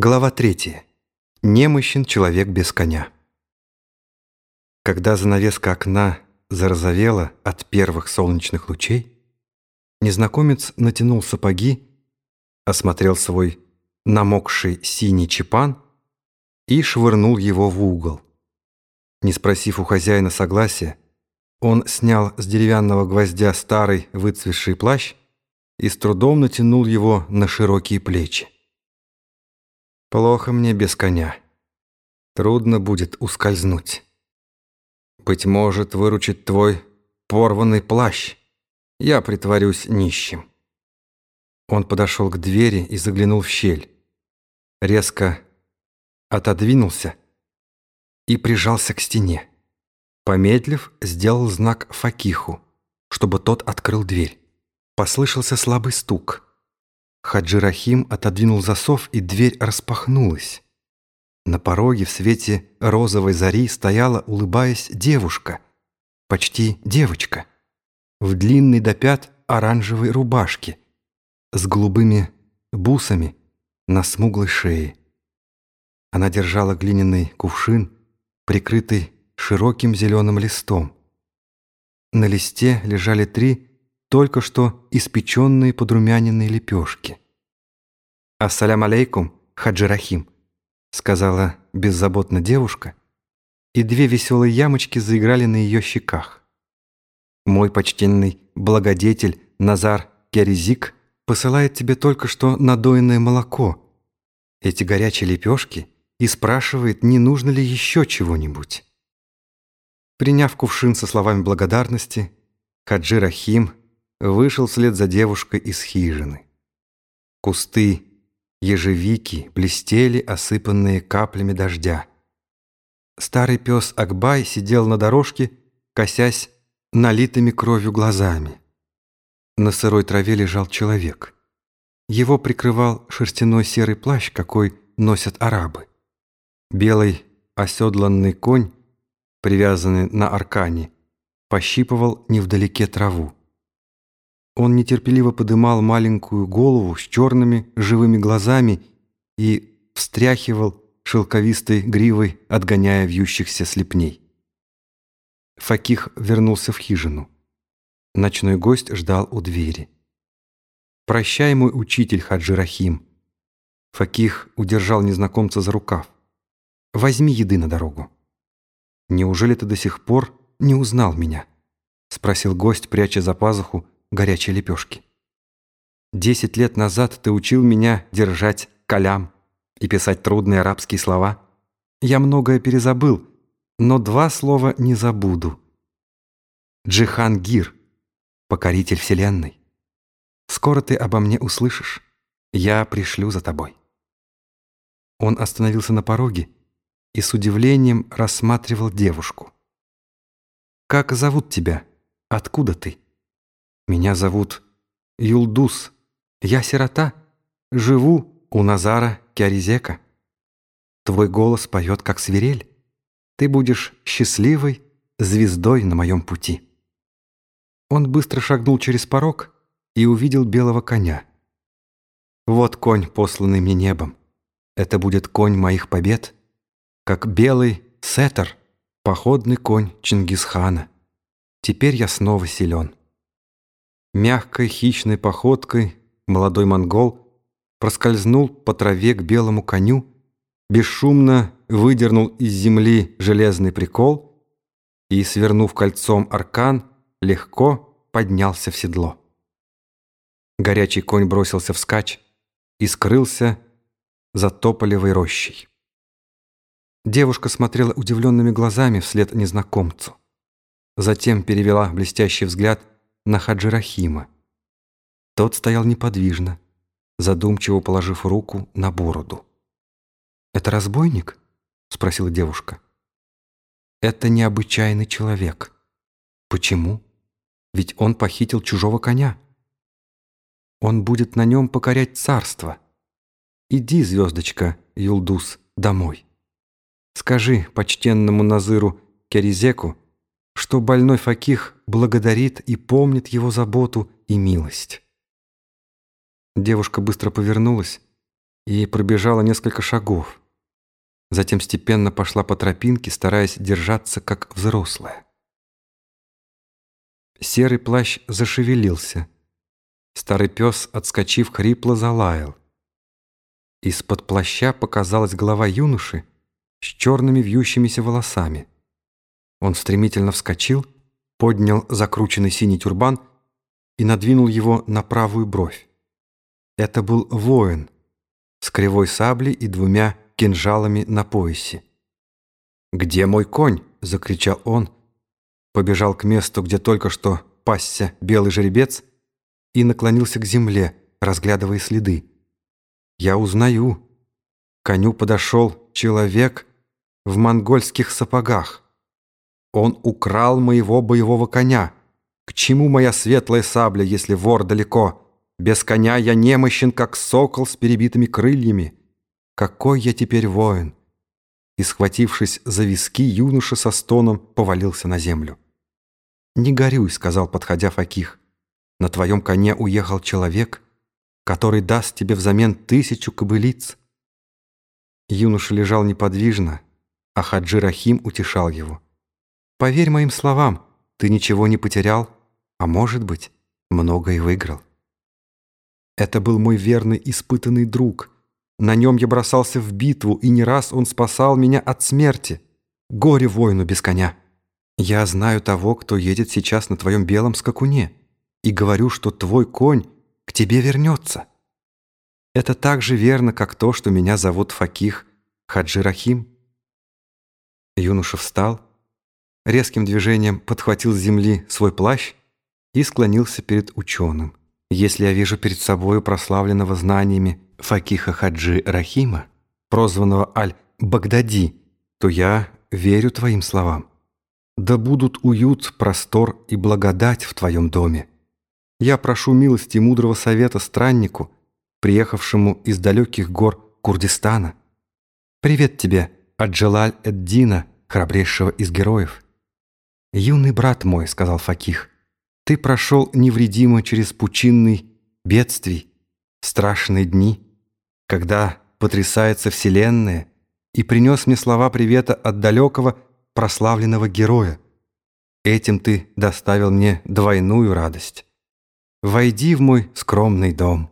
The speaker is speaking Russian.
Глава 3. Немощен человек без коня. Когда занавеска окна зарозовела от первых солнечных лучей, незнакомец натянул сапоги, осмотрел свой намокший синий чепан и швырнул его в угол. Не спросив у хозяина согласия, он снял с деревянного гвоздя старый выцветший плащ и с трудом натянул его на широкие плечи. Плохо мне без коня. Трудно будет ускользнуть. Быть может, выручит твой порванный плащ. Я притворюсь нищим. Он подошел к двери и заглянул в щель. Резко отодвинулся и прижался к стене. Помедлив, сделал знак Факиху, чтобы тот открыл дверь. Послышался слабый стук. Хаджи Рахим отодвинул засов, и дверь распахнулась. На пороге в свете розовой зари стояла, улыбаясь, девушка, почти девочка, в длинной до пят оранжевой рубашке, с голубыми бусами на смуглой шее. Она держала глиняный кувшин, прикрытый широким зеленым листом. На листе лежали три только что испеченные подрумяненные лепешки. «Ассалям алейкум, Хаджи Рахим», — сказала беззаботно девушка, и две веселые ямочки заиграли на ее щеках. «Мой почтенный благодетель Назар Керезик посылает тебе только что надоенное молоко, эти горячие лепешки, и спрашивает, не нужно ли еще чего-нибудь». Приняв кувшин со словами благодарности, Хаджи Рахим вышел вслед за девушкой из хижины. Кусты ежевики блестели, осыпанные каплями дождя. Старый пес Акбай сидел на дорожке, косясь налитыми кровью глазами. На сырой траве лежал человек. Его прикрывал шерстяной серый плащ, какой носят арабы. Белый оседланный конь, привязанный на аркане, пощипывал невдалеке траву. Он нетерпеливо подымал маленькую голову с черными живыми глазами и встряхивал шелковистой гривой, отгоняя вьющихся слепней. Факих вернулся в хижину. Ночной гость ждал у двери. «Прощай, мой учитель Хаджи Рахим». Факих удержал незнакомца за рукав. «Возьми еды на дорогу». «Неужели ты до сих пор не узнал меня?» — спросил гость, пряча за пазуху горячей лепешки. Десять лет назад ты учил меня держать калям и писать трудные арабские слова. Я многое перезабыл, но два слова не забуду. Джихангир, покоритель вселенной. Скоро ты обо мне услышишь. Я пришлю за тобой. Он остановился на пороге и с удивлением рассматривал девушку. «Как зовут тебя? Откуда ты?» Меня зовут Юлдус. Я сирота. Живу у Назара Киаризека. Твой голос поет, как свирель. Ты будешь счастливой звездой на моем пути». Он быстро шагнул через порог и увидел белого коня. «Вот конь, посланный мне небом. Это будет конь моих побед, как белый сетер, походный конь Чингисхана. Теперь я снова силен». Мягкой хищной походкой молодой монгол проскользнул по траве к белому коню, бесшумно выдернул из земли железный прикол и, свернув кольцом аркан, легко поднялся в седло. Горячий конь бросился вскачь и скрылся за тополевой рощей. Девушка смотрела удивленными глазами вслед незнакомцу. Затем перевела блестящий взгляд на Хаджи Рахима. Тот стоял неподвижно, задумчиво положив руку на бороду. «Это разбойник?» — спросила девушка. «Это необычайный человек. Почему? Ведь он похитил чужого коня. Он будет на нем покорять царство. Иди, звездочка Юлдус, домой. Скажи почтенному Назыру Керизеку, что больной Факих благодарит и помнит его заботу и милость. Девушка быстро повернулась и пробежала несколько шагов. Затем степенно пошла по тропинке, стараясь держаться как взрослая. Серый плащ зашевелился. Старый пес, отскочив, хрипло залаял. Из-под плаща показалась голова юноши с черными вьющимися волосами. Он стремительно вскочил, поднял закрученный синий тюрбан и надвинул его на правую бровь. Это был воин с кривой саблей и двумя кинжалами на поясе. «Где мой конь?» — закричал он, побежал к месту, где только что пасся белый жеребец, и наклонился к земле, разглядывая следы. «Я узнаю. К коню подошел человек в монгольских сапогах. Он украл моего боевого коня. К чему моя светлая сабля, если вор далеко? Без коня я немощен, как сокол с перебитыми крыльями. Какой я теперь воин!» И, схватившись за виски, юноша со стоном повалился на землю. «Не горюй», — сказал, подходя Факих. «На твоем коне уехал человек, который даст тебе взамен тысячу кобылиц». Юноша лежал неподвижно, а Хаджи Рахим утешал его. «Поверь моим словам, ты ничего не потерял, а, может быть, многое выиграл». Это был мой верный испытанный друг. На нем я бросался в битву, и не раз он спасал меня от смерти. Горе воину без коня. Я знаю того, кто едет сейчас на твоем белом скакуне, и говорю, что твой конь к тебе вернется. Это так же верно, как то, что меня зовут Факих Хаджи Рахим. Юноша встал, резким движением подхватил с земли свой плащ и склонился перед ученым. Если я вижу перед собою прославленного знаниями Факиха Хаджи Рахима, прозванного Аль-Багдади, то я верю твоим словам. Да будут уют, простор и благодать в твоем доме. Я прошу милости мудрого совета страннику, приехавшему из далеких гор Курдистана. Привет тебе от Джалаль-эд-Дина, храбрейшего из героев. «Юный брат мой», — сказал Факих, — «ты прошел невредимо через пучинный бедствий, страшные дни, когда потрясается вселенная, и принес мне слова привета от далекого, прославленного героя. Этим ты доставил мне двойную радость. Войди в мой скромный дом».